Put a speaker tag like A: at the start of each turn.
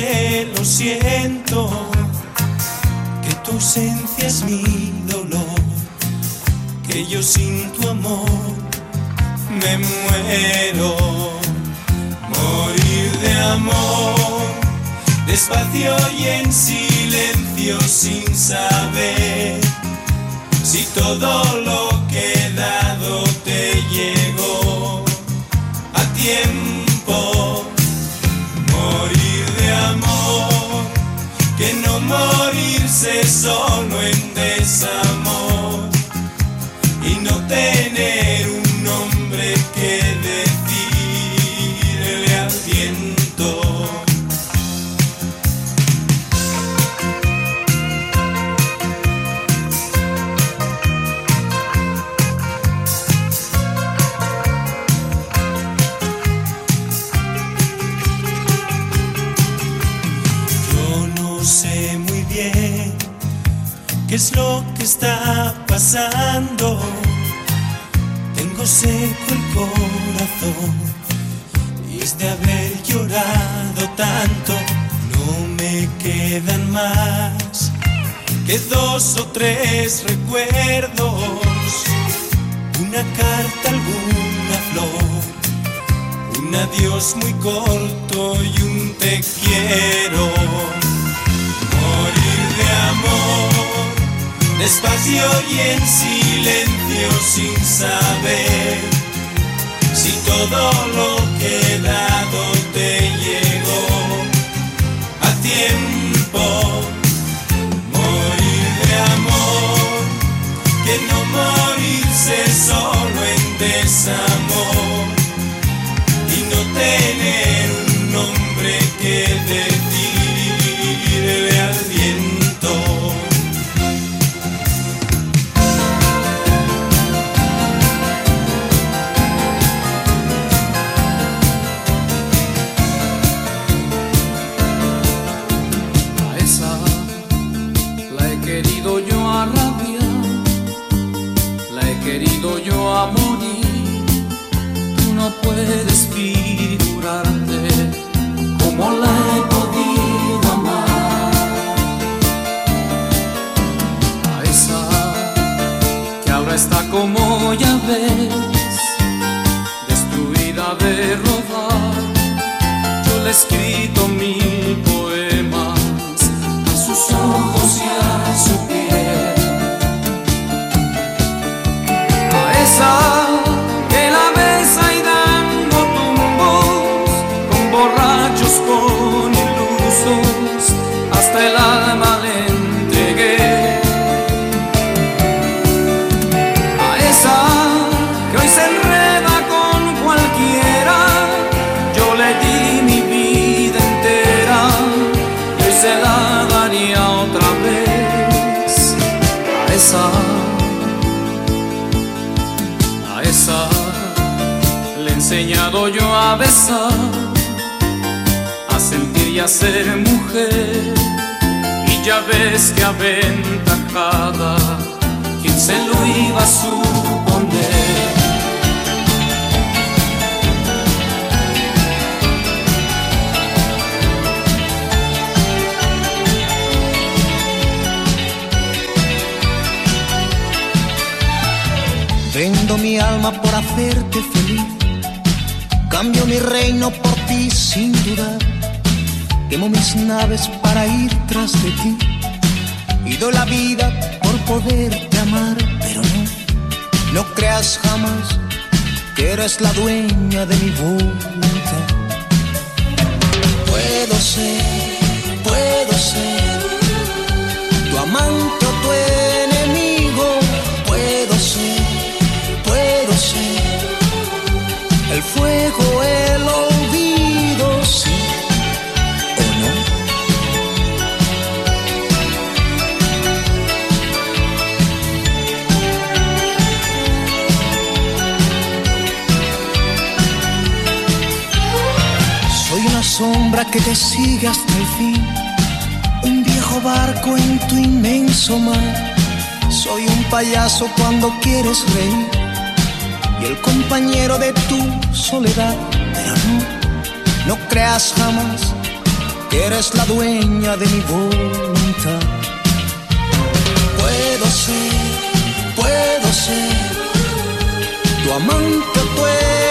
A: que lo siento? Que tu ausencia es mi dolor, que yo sin tu amor me muero. Morir de amor, despacio y en silencio sin saber si todo lo solo en qué es lo que está pasando. Tengo seco el corazón y es de haber llorado tanto. No me quedan más que dos o tres recuerdos, una carta, alguna flor un adiós muy corto y un te quiero. Despacio y en silencio sin saber si todo lo que dado te llegó a tiempo. Morir de amor, que no morirse solo en desamor
B: destroy vez. A esa, a esa le he enseñado yo a besar, a sentir y a ser mujer. Y ya ves que aventajada, quien se lo iba a suponer.
C: Mi alma por hacerte feliz. Cambio mi reino por ti sin dudar. Quemo mis naves para ir tras de ti. Y doy la vida por poderte amar, pero no, no creas jamás que eres la dueña de mi voluntad. Puedo ser, puedo ser tu amante que te sigue hasta el fin, un viejo barco en tu inmenso mar. Soy un payaso cuando quieres reír y el compañero de tu soledad, pero no, no creas jamás que eres la dueña de mi voluntad. Puedo ser, puedo ser tu amante, puedo